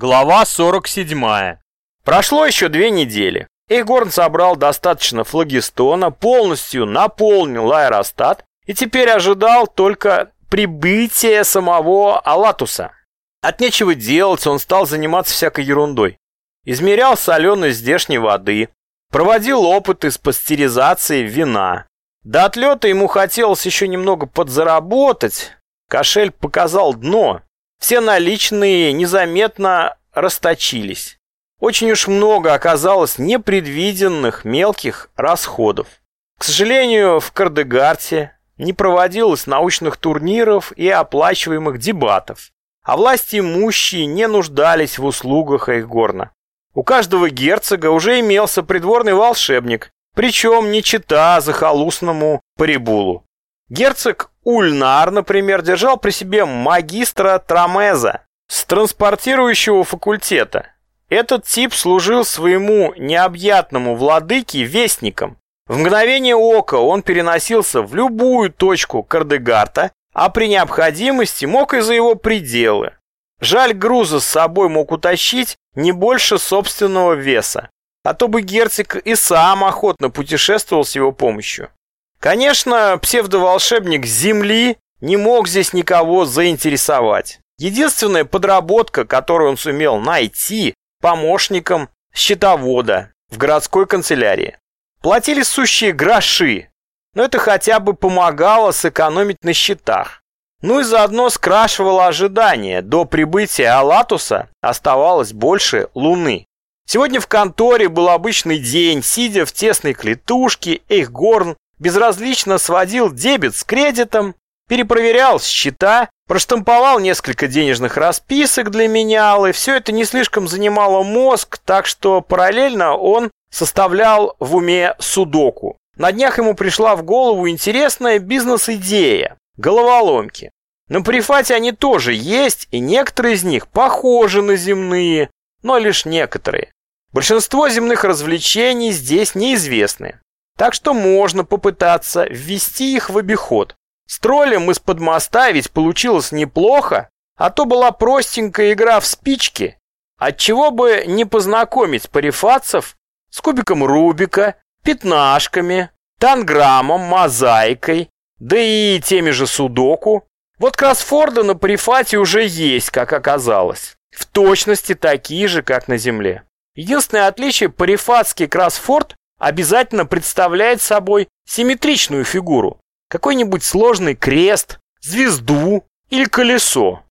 Глава 47. Прошло еще две недели. Эйгорн собрал достаточно флагистона, полностью наполнил аэростат и теперь ожидал только прибытия самого Алатуса. От нечего делать он стал заниматься всякой ерундой. Измерял соленость здешней воды, проводил опыты с пастеризацией вина. До отлета ему хотелось еще немного подзаработать. Кошель показал дно, все наличные незаметно расточились. Очень уж много оказалось непредвиденных мелких расходов. К сожалению, в Кардегарте не проводилось научных турниров и оплачиваемых дебатов, а власти имущие не нуждались в услугах Эйхгорна. У каждого герцога уже имелся придворный волшебник, причем не чита захолустному Парибулу. Герцог Ульнар, например, держал при себе магистра Трамеза с транспортирующего факультета. Этот тип служил своему необъятному владыке вестником. В мгновение ока он переносился в любую точку Кардегарта, а при необходимости мог и за его пределы. Жаль, груза с собой мог утащить не больше собственного веса, а то бы герцог и сам охотно путешествовал с его помощью. Конечно, псевдоволшебник Земли не мог здесь никого заинтересовать. Единственная подработка, которую он сумел найти, помощником счетовода в городской канцелярии. Платили сущие гроши, но это хотя бы помогало сэкономить на счетах. Ну и заодно скрашивало ожидания. До прибытия Алатуса оставалось больше луны. Сегодня в конторе был обычный день, сидя в тесной клетушке, Эйхгорн безразлично сводил дебет с кредитом, перепроверял счета, проштамповал несколько денежных расписок для менялы. Все это не слишком занимало мозг, так что параллельно он составлял в уме судоку. На днях ему пришла в голову интересная бизнес-идея – головоломки. На Прифате они тоже есть, и некоторые из них похожи на земные, но лишь некоторые. Большинство земных развлечений здесь неизвестны. Так что можно попытаться ввести их в обиход. С троллем из-под моста ведь получилось неплохо, а то была простенькая игра в спички. Отчего бы не познакомить парифатцев с кубиком Рубика, пятнашками, танграммом, мозаикой, да и теми же судоку. Вот кроссфорды на парифате уже есть, как оказалось. В точности такие же, как на Земле. Единственное отличие парифатский кроссфорд обязательно представляет собой симметричную фигуру. Какой-нибудь сложный крест, звезду или колесо.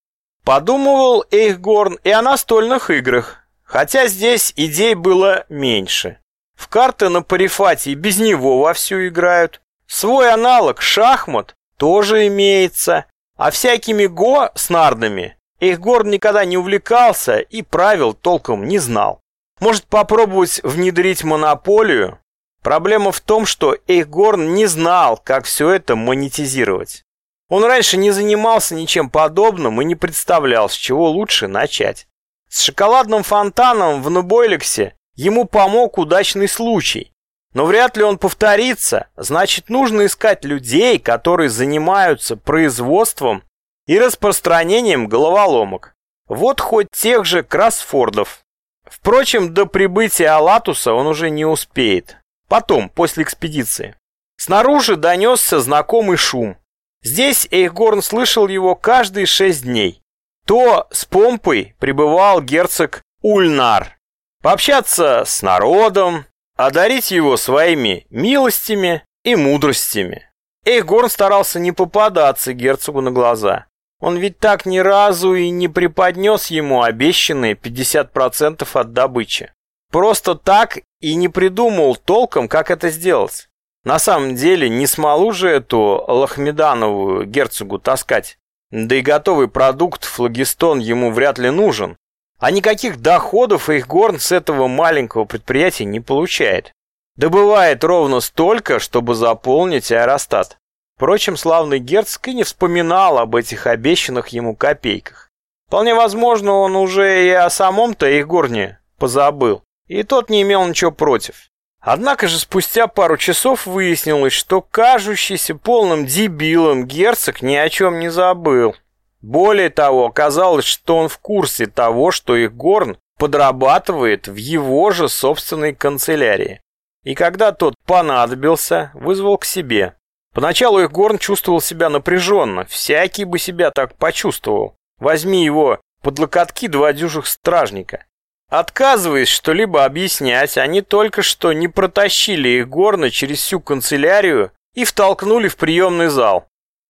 Подумывал Эйхгорн и о настольных играх, хотя здесь идей было меньше. В карты на парифате без него вовсю играют. Свой аналог шахмат тоже имеется, а всякими го с нардами Эйхгорн никогда не увлекался и правил толком не знал. Может попробовать внедрить монополию? Проблема в том, что Эйхгорн не знал, как все это монетизировать. Он раньше не занимался ничем подобным и не представлял, с чего лучше начать. С шоколадным фонтаном в Нубойликсе ему помог удачный случай. Но вряд ли он повторится, значит нужно искать людей, которые занимаются производством и распространением головоломок. Вот хоть тех же Красфордов. Впрочем, до прибытия Алатуса он уже не успеет. Потом, после экспедиции. Снаружи донесся знакомый шум. Здесь Эйхгорн слышал его каждые шесть дней. То с помпой прибывал герцог Ульнар. Пообщаться с народом, одарить его своими милостями и мудростями. Эйхгорн старался не попадаться герцогу на глаза. Он ведь так ни разу и не преподнес ему обещанные 50% от добычи. Просто так и не придумал толком, как это сделать. На самом деле, не смолу же эту лохмедановую герцогу таскать. Да и готовый продукт флагистон ему вряд ли нужен. А никаких доходов их горн с этого маленького предприятия не получает. Добывает ровно столько, чтобы заполнить аэростат. Впрочем, славный герцог и не вспоминал об этих обещанных ему копейках. Вполне возможно, он уже и о самом-то их горне позабыл, и тот не имел ничего против. Однако же спустя пару часов выяснилось, что кажущийся полным дебилом герцог ни о чем не забыл. Более того, оказалось, что он в курсе того, что их Горн подрабатывает в его же собственной канцелярии. И когда тот понадобился, вызвал к себе. Поначалу их Горн чувствовал себя напряженно, всякий бы себя так почувствовал. Возьми его под локотки два дюжих стражника. Отказываясь что-либо объяснять, они только что не протащили их горно через всю канцелярию и втолкнули в приемный зал.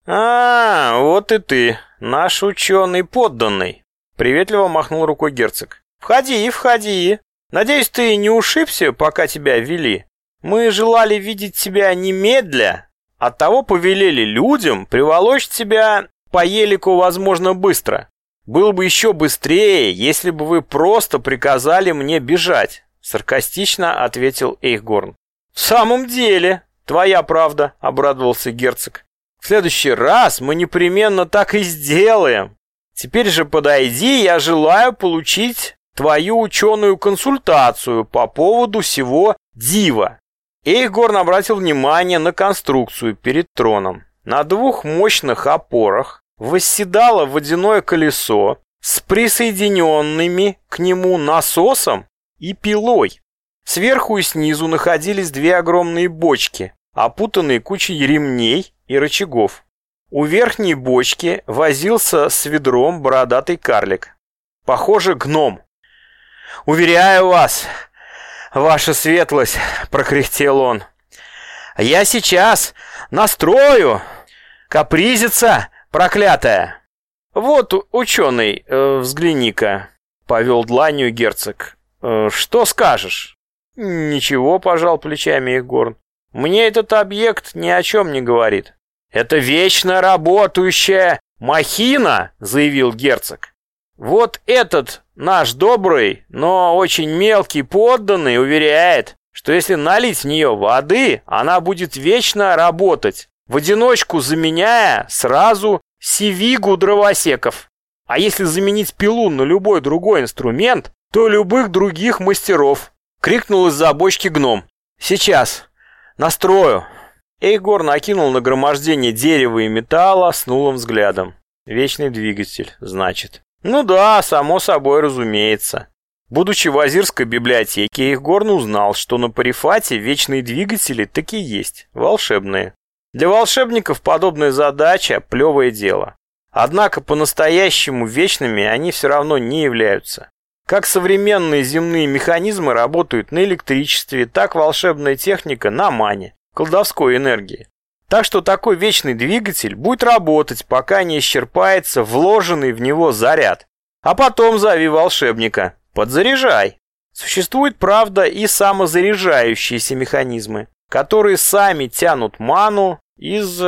«А, вот и ты, наш ученый подданный», — приветливо махнул рукой герцог. «Входи, входи. Надеюсь, ты не ушибся, пока тебя вели. Мы желали видеть тебя немедля, оттого повелели людям приволочь тебя по елику, возможно, быстро. Было бы еще быстрее, если бы вы просто приказали мне бежать, саркастично ответил Эйхгорн. В самом деле, твоя правда, обрадовался герцог. В следующий раз мы непременно так и сделаем. Теперь же подойди, я желаю получить твою ученую консультацию по поводу всего дива. Эйхгорн обратил внимание на конструкцию перед троном. На двух мощных опорах восседало водяное колесо с присоединенными к нему насосом и пилой. Сверху и снизу находились две огромные бочки, опутанные кучей ремней и рычагов. У верхней бочки возился с ведром бородатый карлик. Похоже, гном. «Уверяю вас, ваша светлость», — прокряхтел он, — «я сейчас настрою. Капризится проклятая!» «Вот, ученый, э, взгляни-ка», — повел дланью герцог. Э, «Что скажешь?» «Ничего», — пожал плечами Егорн. «Мне этот объект ни о чем не говорит». «Это вечно работающая махина», — заявил герцог. «Вот этот наш добрый, но очень мелкий подданный уверяет, что если налить в нее воды, она будет вечно работать, в одиночку заменяя сразу сивигу дровосеков. А если заменить пилу на любой другой инструмент, то любых других мастеров. Крикнул из-за бочки гном. Сейчас. Настрою. Эйгор накинул нагромождение дерева и металла с нулым взглядом. Вечный двигатель, значит. Ну да, само собой разумеется. Будучи в Азирской библиотеке, Эйхгорн узнал, что на Парифате вечные двигатели таки есть, волшебные. Для волшебников подобная задача – плевое дело. Однако по-настоящему вечными они все равно не являются. Как современные земные механизмы работают на электричестве, так волшебная техника на мане, колдовской энергии. Так что такой вечный двигатель будет работать, пока не исчерпается вложенный в него заряд. А потом зови волшебника. Подзаряжай. Существуют, правда, и самозаряжающиеся механизмы которые сами тянут ману из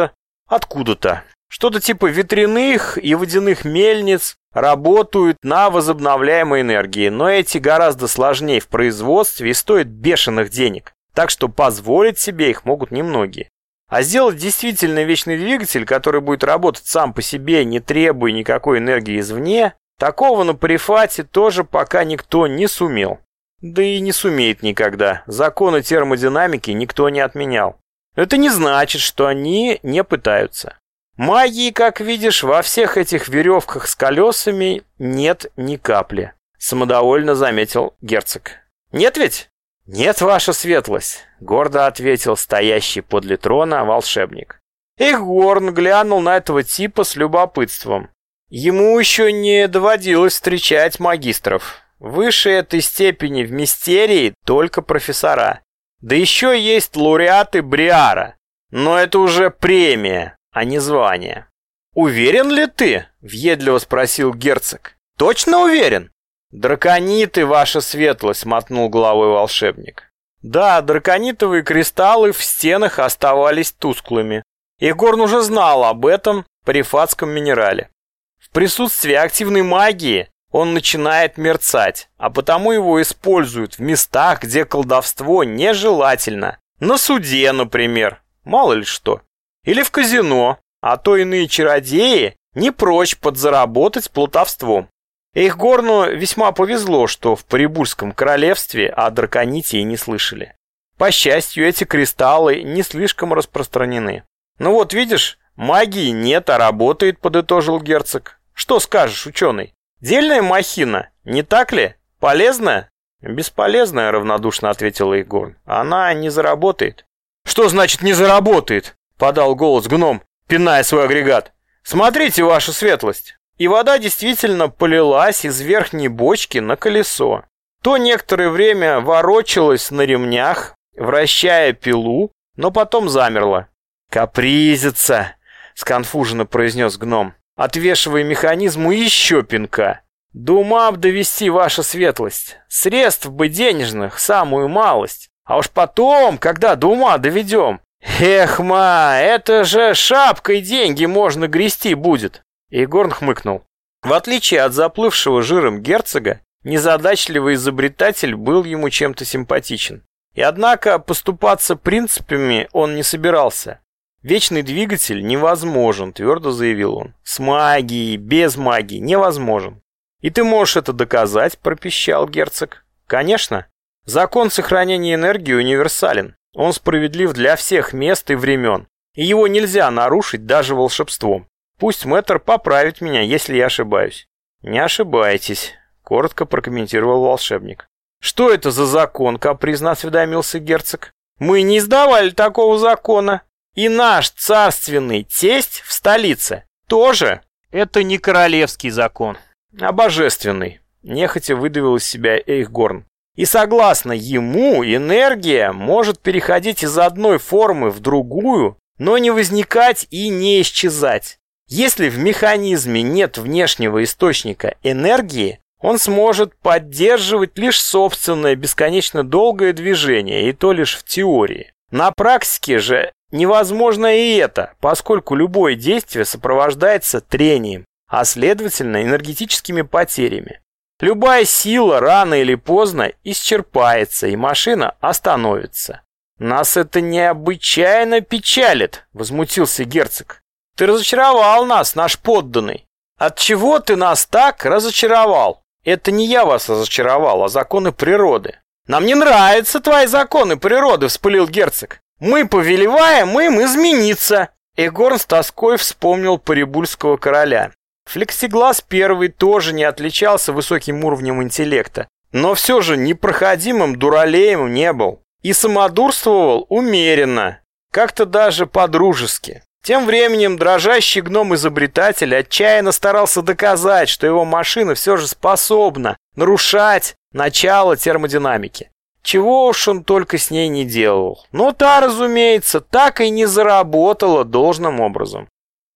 откуда-то. Что-то типа ветряных и водяных мельниц работают на возобновляемой энергии, но эти гораздо сложнее в производстве и стоят бешеных денег, так что позволить себе их могут немногие. А сделать действительно вечный двигатель, который будет работать сам по себе, не требуя никакой энергии извне, такого на Парифате тоже пока никто не сумел. Да и не сумеет никогда. Законы термодинамики никто не отменял. Это не значит, что они не пытаются. Магии, как видишь, во всех этих веревках с колесами нет ни капли. Самодовольно заметил герцог. Нет ведь? Нет, ваша светлость, гордо ответил стоящий подле трона волшебник. Эхгорн глянул на этого типа с любопытством. Ему еще не доводилось встречать магистров. Выше этой степени в мистерии только профессора. Да еще есть лауреаты Бриара. Но это уже премия, а не звание. «Уверен ли ты?» – въедливо спросил герцог. «Точно уверен?» «Дракониты, ваша светлость», – мотнул головой волшебник. Да, драконитовые кристаллы в стенах оставались тусклыми. Егорн уже знал об этом при фатском минерале. В присутствии активной магии он начинает мерцать, а потому его используют в местах, где колдовство нежелательно. На суде, например, мало ли что. Или в казино, а то иные чародеи не прочь подзаработать плутовством. Эйхгорну весьма повезло, что в Парибульском королевстве о драконите и не слышали. По счастью, эти кристаллы не слишком распространены. Ну вот видишь, магии нет, а работает, подытожил герцог. Что скажешь, ученый? Дельная махина, не так ли? Полезная? Бесполезная, равнодушно ответила Егор. Она не заработает. Что значит не заработает? Подал голос гном, пиная свой агрегат. Смотрите, ваша светлость. И вода действительно полилась из верхней бочки на колесо. То некоторое время ворочалась на ремнях, вращая пилу, но потом замерла. «Капризится!» — сконфуженно произнес гном, отвешивая механизму еще пинка. «До ума довести ваша светлость. Средств бы денежных, самую малость. А уж потом, когда до ума доведем. Эх, это же шапкой деньги можно грести будет!» Егорн хмыкнул. В отличие от заплывшего жиром герцога, незадачливый изобретатель был ему чем-то симпатичен. И однако поступаться принципами он не собирался. Вечный двигатель невозможен, твердо заявил он. С магией, без магии невозможен. И ты можешь это доказать, пропищал герцог. Конечно. Закон сохранения энергии универсален. Он справедлив для всех мест и времен. И его нельзя нарушить даже волшебством. Пусть мэтр поправит меня, если я ошибаюсь. Не ошибаетесь, коротко прокомментировал волшебник. «Что это за закон?» — капризно осведомился герцог. «Мы не издавали такого закона. И наш царственный тесть в столице тоже. Это не королевский закон, а божественный», — нехотя выдавил из себя Эйхгорн. И согласно ему, энергия может переходить из одной формы в другую, но не возникать и не исчезать. Если в механизме нет внешнего источника энергии, он сможет поддерживать лишь собственное бесконечно долгое движение, и то лишь в теории. На практике же невозможно и это, поскольку любое действие сопровождается трением, а следовательно энергетическими потерями. Любая сила рано или поздно исчерпается, и машина остановится. «Нас это необычайно печалит», — возмутился герцог. «Ты разочаровал нас, наш подданный. Отчего ты нас так разочаровал?» Это не я вас разочаровал, а законы природы. Нам не нравятся твои законы природы, вспылил герцог. Мы повелеваем им измениться. Эгорн с тоской вспомнил Парибульского короля. Флексиглаз первый тоже не отличался высоким уровнем интеллекта, но все же непроходимым дуралеем не был. И самодурствовал умеренно, как-то даже по-дружески. Тем временем дрожащий гном-изобретатель отчаянно старался доказать, что его машина все же способна нарушать начало термодинамики. Чего уж он только с ней не делал. Но та, разумеется, так и не заработала должным образом.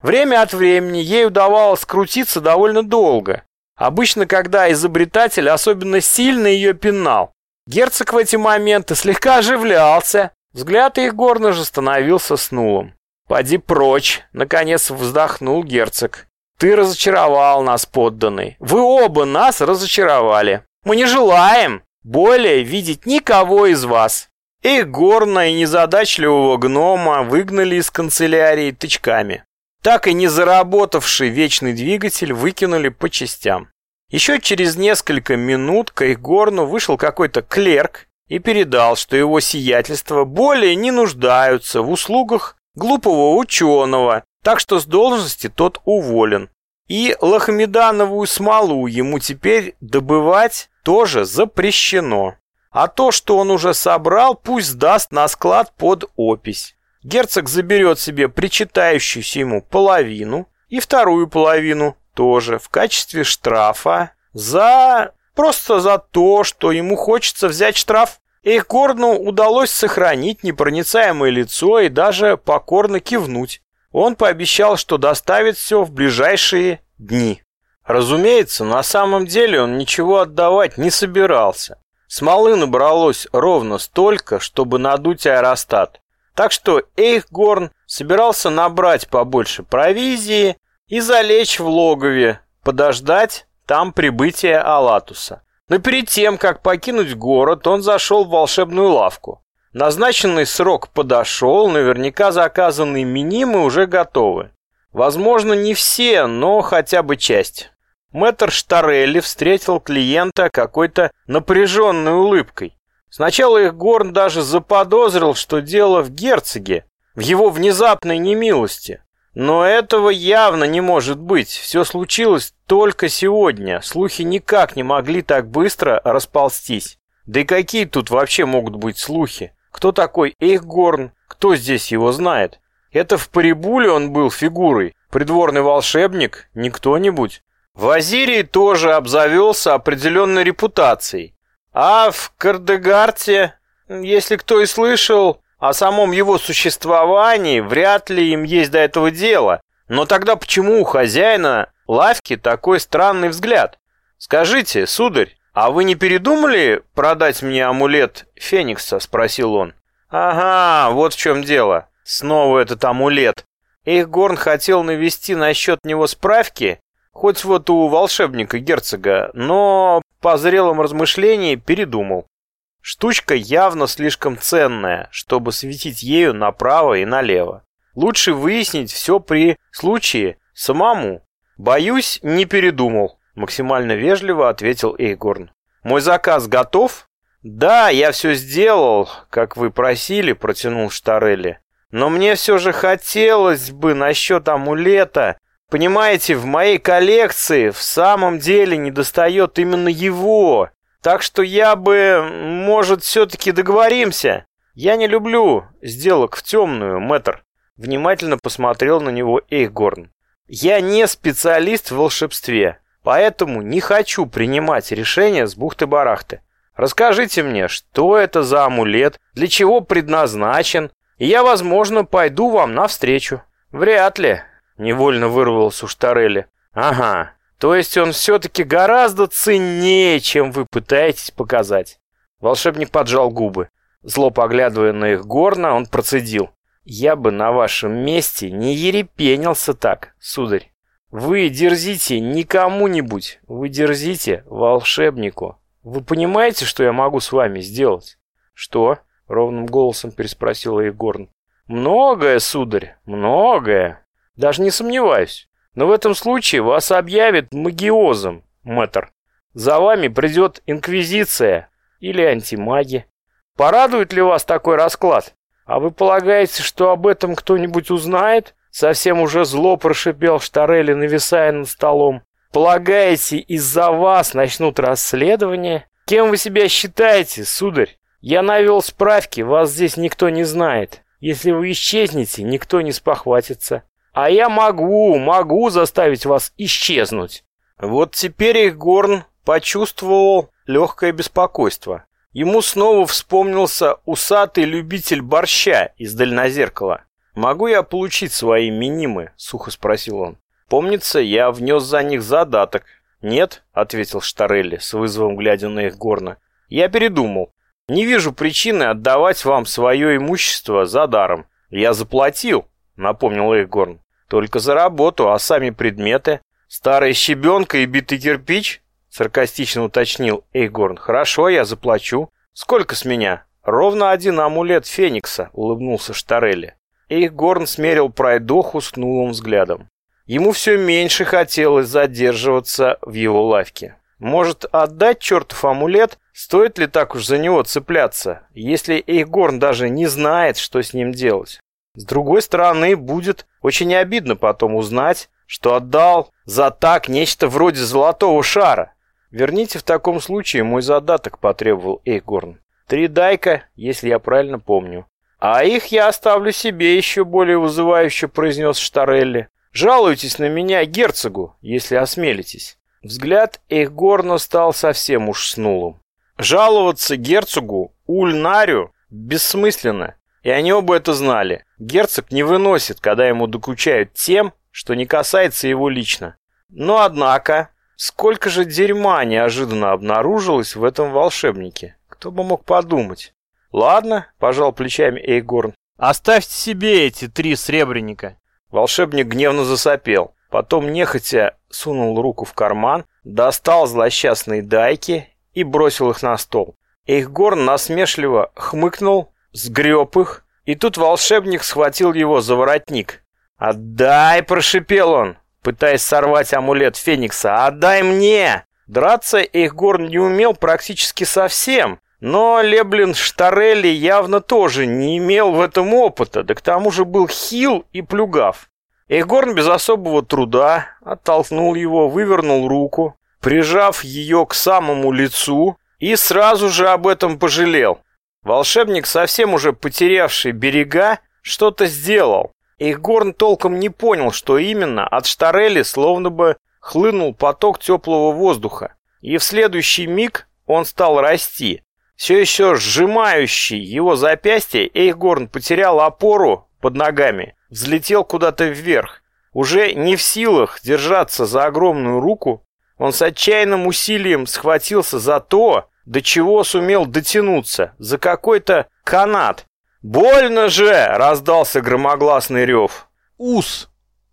Время от времени ей удавалось крутиться довольно долго. Обычно, когда изобретатель особенно сильно ее пинал. Герцог в эти моменты слегка оживлялся, взгляд их горно же становился снулым. «Поди прочь!» — наконец вздохнул герцог. «Ты разочаровал нас, подданный. Вы оба нас разочаровали. Мы не желаем более видеть никого из вас». И горна и незадачливого гнома выгнали из канцелярии тычками. Так и не заработавший вечный двигатель выкинули по частям. Еще через несколько минут к Эйгорну вышел какой-то клерк и передал, что его сиятельство более не нуждаются в услугах глупого ученого, так что с должности тот уволен. И лохомедановую смолу ему теперь добывать тоже запрещено. А то, что он уже собрал, пусть сдаст на склад под опись. Герцог заберет себе причитающуюся ему половину и вторую половину тоже в качестве штрафа за... просто за то, что ему хочется взять штраф. Эйхгорну удалось сохранить непроницаемое лицо и даже покорно кивнуть. Он пообещал, что доставит все в ближайшие дни. Разумеется, на самом деле он ничего отдавать не собирался. Смолы набралось ровно столько, чтобы надуть аэростат. Так что Эйхгорн собирался набрать побольше провизии и залечь в логове, подождать там прибытия Алатуса. Но перед тем, как покинуть город, он зашел в волшебную лавку. Назначенный срок подошел, наверняка заказанные минимы уже готовы. Возможно, не все, но хотя бы часть. Мэтр Штарелли встретил клиента какой-то напряженной улыбкой. Сначала их Горн даже заподозрил, что дело в герцоге, в его внезапной немилости. Но этого явно не может быть. Все случилось только сегодня. Слухи никак не могли так быстро расползтись. Да и какие тут вообще могут быть слухи? Кто такой Эйхгорн? Кто здесь его знает? Это в Парибуле он был фигурой. Придворный волшебник? Не кто-нибудь. В Азирии тоже обзавелся определенной репутацией. А в Кардегарте, если кто и слышал о самом его существовании, вряд ли им есть до этого дело. Но тогда почему у хозяина лавки такой странный взгляд? Скажите, сударь, а вы не передумали продать мне амулет Феникса? Спросил он. Ага, вот в чем дело. Снова этот амулет. Эйхгорн хотел навести насчет него справки, хоть вот у волшебника-герцога, но по зрелом размышлении передумал. Штучка явно слишком ценная, чтобы светить ею направо и налево. Лучше выяснить все при случае самому. Боюсь, не передумал, максимально вежливо ответил Эйгорн. Мой заказ готов? Да, я все сделал, как вы просили, протянул Штарелли. Но мне все же хотелось бы насчет амулета Понимаете, в моей коллекции в самом деле недостает именно его. Так что я бы, может, все-таки договоримся. Я не люблю сделок в темную, мэтр. Внимательно посмотрел на него Эйхгорн. Я не специалист в волшебстве, поэтому не хочу принимать решения с бухты-барахты. Расскажите мне, что это за амулет, для чего предназначен, и я, возможно, пойду вам навстречу. Вряд ли, Невольно вырвался у Штарелли. Ага, то есть он все-таки гораздо ценнее, чем вы пытаетесь показать. Волшебник поджал губы. Зло поглядывая на их горно, он процедил. Я бы на вашем месте не ерепенился так, сударь. Вы дерзите не кому-нибудь, вы дерзите волшебнику. Вы понимаете, что я могу с вами сделать? Что? Ровным голосом переспросил Егорн. Многое, сударь, многое. Даже не сомневаюсь. Но в этом случае вас объявят магиозом, мэтр. За вами придет инквизиция или антимаги. Порадует ли вас такой расклад? А вы полагаете, что об этом кто-нибудь узнает? Совсем уже зло прошипел Штарелли, нависая над столом. Полагаете, из-за вас начнут расследование? Кем вы себя считаете, сударь? Я навел справки, вас здесь никто не знает. Если вы исчезнете, никто не спохватится. А я могу, могу заставить вас исчезнуть. Вот теперь их почувствовал легкое беспокойство. Ему снова вспомнился усатый любитель борща из дальнозеркала. «Могу я получить свои минимы?» — сухо спросил он. «Помнится, я внес за них задаток». «Нет», — ответил Штарелли, с вызовом глядя на их. «Я передумал. Не вижу причины отдавать вам свое имущество за даром. Я заплатил», — напомнил Эйхгорн. Только за работу, а сами предметы? Старая щебенка и битый кирпич? Саркастично уточнил Эйгорн. Хорошо, я заплачу. Сколько с меня? Ровно один амулет Феникса, улыбнулся Штарелли. Эйгорн смерил пройдоху с нулым взглядом. Ему все меньше хотелось задерживаться в его лавке. Может, отдать чертов амулет? Стоит ли так уж за него цепляться, если Эйгорн даже не знает, что с ним делать? С другой стороны, будет очень обидно потом узнать, что отдал за так нечто вроде золотого шара. Верните в таком случае мой задаток, потребовал Эйгорн. Три дайка, если я правильно помню. А их я оставлю себе, еще более вызывающе произнес Штарелли. Жалуйтесь на меня герцогу, если осмелитесь. Взгляд Эйхгорна стал совсем уж снулым. Жаловаться герцогу Ульнарю бессмысленно. И они оба это знали. Герцог не выносит, когда ему докучают тем, что не касается его лично. Но однако, сколько же дерьма неожиданно обнаружилось в этом волшебнике. Кто бы мог подумать. Ладно, пожал плечами Эйгорн. Оставьте себе эти три сребреника. Волшебник гневно засопел. Потом нехотя сунул руку в карман, достал злосчастные дайки и бросил их на стол. Эйхгорн насмешливо хмыкнул сгреб их, и тут волшебник схватил его за воротник. «Отдай!» – прошипел он, пытаясь сорвать амулет Феникса. «Отдай мне!» Драться Эйхгорн не умел практически совсем, но Леблин Штарелли явно тоже не имел в этом опыта, да к тому же был хил и плюгав. Эйхгорн без особого труда оттолкнул его, вывернул руку, прижав ее к самому лицу, и сразу же об этом пожалел. Волшебник, совсем уже потерявший берега, что-то сделал. Эйхгорн толком не понял, что именно, от Штарели словно бы хлынул поток теплого воздуха, и в следующий миг он стал расти. Все еще сжимающий его запястье, Эйхгорн потерял опору под ногами, взлетел куда-то вверх. Уже не в силах держаться за огромную руку, он с отчаянным усилием схватился за то, до чего сумел дотянуться, за какой-то канат. «Больно же!» — раздался громогласный рев. Ус!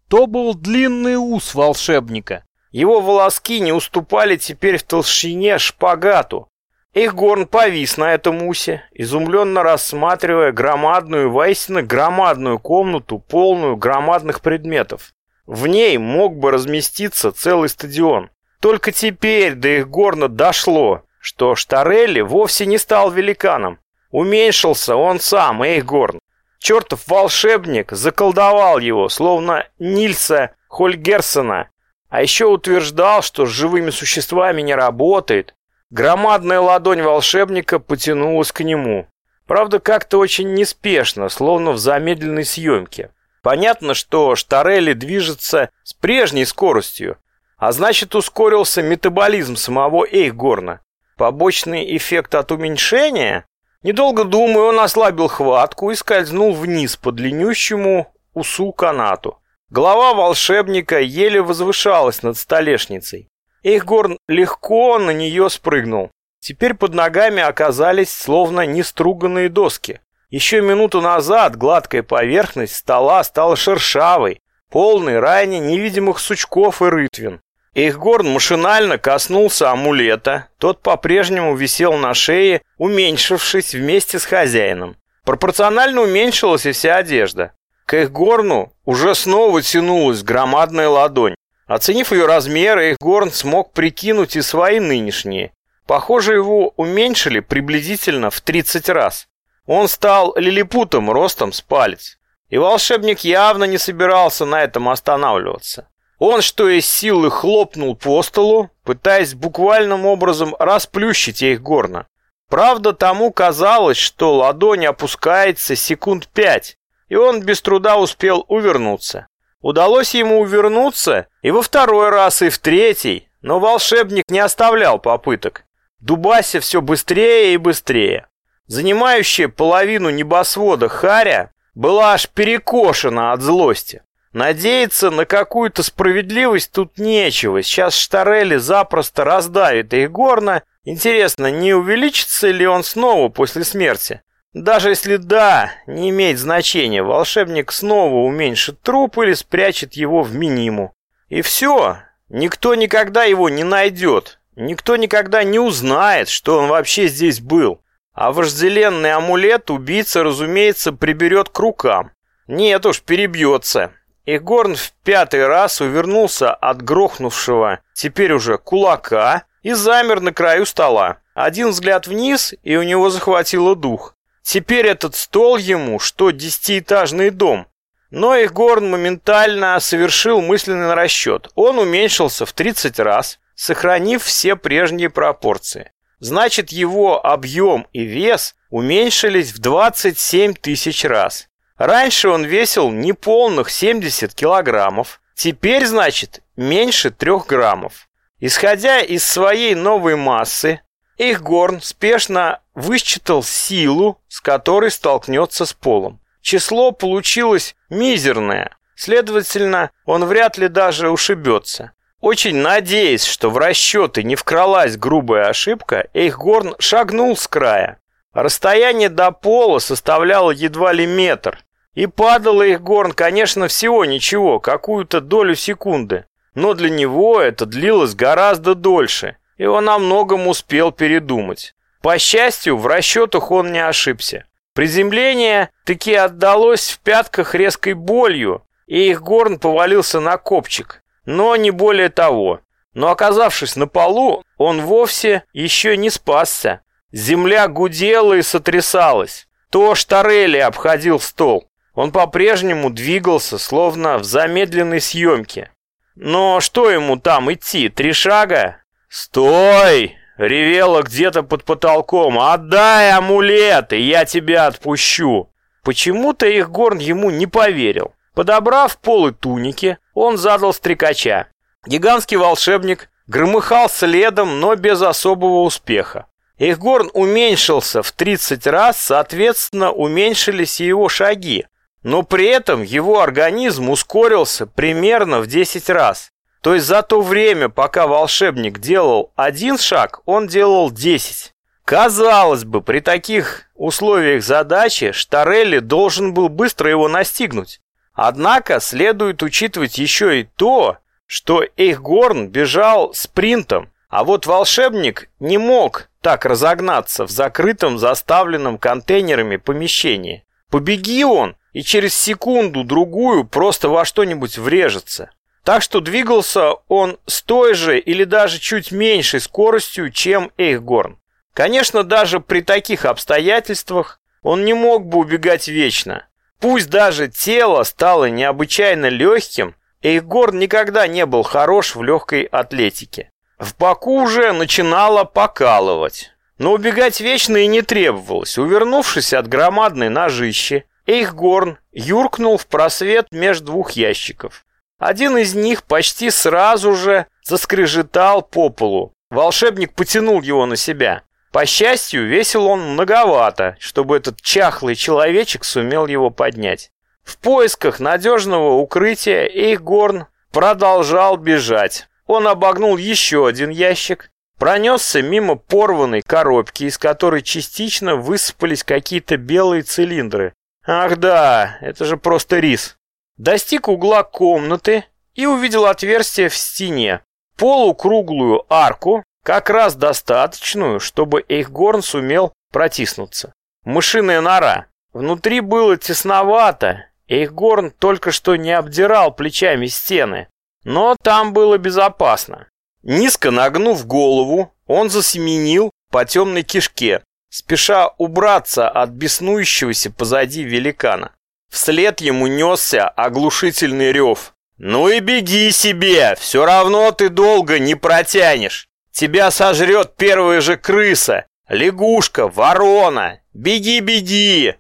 То был длинный ус волшебника. Его волоски не уступали теперь в толщине шпагату. Ихгорн повис на этом усе, изумленно рассматривая громадную, воистину громадную комнату, полную громадных предметов. В ней мог бы разместиться целый стадион. Только теперь до Ихгорна дошло, что Штарелли вовсе не стал великаном. Уменьшился он сам, Эйхгорн. Чертов волшебник заколдовал его, словно Нильса Хольгерсона. А еще утверждал, что с живыми существами не работает, Громадная ладонь волшебника потянулась к нему. Правда, как-то очень неспешно, словно в замедленной съемке. Понятно, что Штарелли движется с прежней скоростью, а значит ускорился метаболизм самого Эйхгорна. Побочный эффект от уменьшения? Недолго думая, он ослабил хватку и скользнул вниз по длиннющему усу канату. Голова волшебника еле возвышалась над столешницей. Эйхгорн легко на нее спрыгнул. Теперь под ногами оказались словно неструганные доски. Еще минуту назад гладкая поверхность стола стала шершавой, полной ранее невидимых сучков и рытвин. Эйхгорн машинально коснулся амулета. Тот по-прежнему висел на шее, уменьшившись вместе с хозяином. Пропорционально уменьшилась и вся одежда. К Эйхгорну уже снова тянулась громадная ладонь. Оценив ее размеры, Горн смог прикинуть и свои нынешние. Похоже, его уменьшили приблизительно в 30 раз. Он стал лилипутом ростом с палец. И волшебник явно не собирался на этом останавливаться. Он, что из силы, хлопнул по столу, пытаясь буквальным образом расплющить их горно. Правда, тому казалось, что ладонь опускается секунд пять, и он без труда успел увернуться. Удалось ему увернуться и во второй раз, и в третий, но волшебник не оставлял попыток. Дубася все быстрее и быстрее. Занимающая половину небосвода Харя была аж перекошена от злости. Надеяться на какую-то справедливость тут нечего. Сейчас Штарелли запросто раздавит их горно. Интересно, не увеличится ли он снова после смерти? Даже если да, не имеет значения, волшебник снова уменьшит труп или спрячет его в миниму. И все, никто никогда его не найдет, никто никогда не узнает, что он вообще здесь был. А вожделенный амулет убийца, разумеется, приберет к рукам. Нет уж, перебьется. И Горн в пятый раз увернулся от грохнувшего, теперь уже кулака, и замер на краю стола. Один взгляд вниз, и у него захватило дух. Теперь этот стол ему, что десятиэтажный дом. Но Егорн моментально совершил мысленный расчет. Он уменьшился в 30 раз, сохранив все прежние пропорции. Значит, его объем и вес уменьшились в 27 тысяч раз. Раньше он весил неполных 70 килограммов, теперь, значит, меньше 3 граммов. Исходя из своей новой массы, Эйхгорн спешно высчитал силу, с которой столкнется с полом. Число получилось мизерное, следовательно, он вряд ли даже ушибется. Очень надеясь, что в расчеты не вкралась грубая ошибка, Эйхгорн шагнул с края. Расстояние до пола составляло едва ли метр. И падал Эйхгорн, конечно, всего ничего, какую-то долю секунды. Но для него это длилось гораздо дольше и он о многом успел передумать. По счастью, в расчетах он не ошибся. Приземление таки отдалось в пятках резкой болью, и их горн повалился на копчик, но не более того. Но оказавшись на полу, он вовсе еще не спасся. Земля гудела и сотрясалась. То Штарелли обходил стол. Он по-прежнему двигался, словно в замедленной съемке. Но что ему там идти, три шага? «Стой!» — ревела где-то под потолком. «Отдай амулет, и я тебя отпущу!» Почему-то их горн ему не поверил. Подобрав полы туники, он задал стрекача. Гигантский волшебник громыхал следом, но без особого успеха. Ихгорн уменьшился в 30 раз, соответственно, уменьшились и его шаги. Но при этом его организм ускорился примерно в 10 раз. То есть за то время, пока волшебник делал один шаг, он делал 10. Казалось бы, при таких условиях задачи Штарелли должен был быстро его настигнуть. Однако следует учитывать еще и то, что Эйхгорн бежал спринтом, а вот волшебник не мог так разогнаться в закрытом, заставленном контейнерами помещении. Побеги он, и через секунду-другую просто во что-нибудь врежется. Так что двигался он с той же или даже чуть меньшей скоростью, чем Эйхгорн. Конечно, даже при таких обстоятельствах он не мог бы убегать вечно. Пусть даже тело стало необычайно легким, Эйхгорн никогда не был хорош в легкой атлетике. В боку уже начинало покалывать. Но убегать вечно и не требовалось. Увернувшись от громадной ножищи, Эйхгорн юркнул в просвет между двух ящиков. Один из них почти сразу же заскрежетал по полу. Волшебник потянул его на себя. По счастью, весил он многовато, чтобы этот чахлый человечек сумел его поднять. В поисках надежного укрытия Эйхгорн продолжал бежать. Он обогнул еще один ящик, пронесся мимо порванной коробки, из которой частично высыпались какие-то белые цилиндры. Ах да, это же просто рис достиг угла комнаты и увидел отверстие в стене, полукруглую арку, как раз достаточную, чтобы Эйхгорн сумел протиснуться. Мышиная нора. Внутри было тесновато, Эйхгорн только что не обдирал плечами стены, но там было безопасно. Низко нагнув голову, он засеменил по темной кишке, спеша убраться от беснующегося позади великана. Вслед ему несся оглушительный рев. «Ну и беги себе, все равно ты долго не протянешь. Тебя сожрет первая же крыса, лягушка, ворона. Беги, беги!»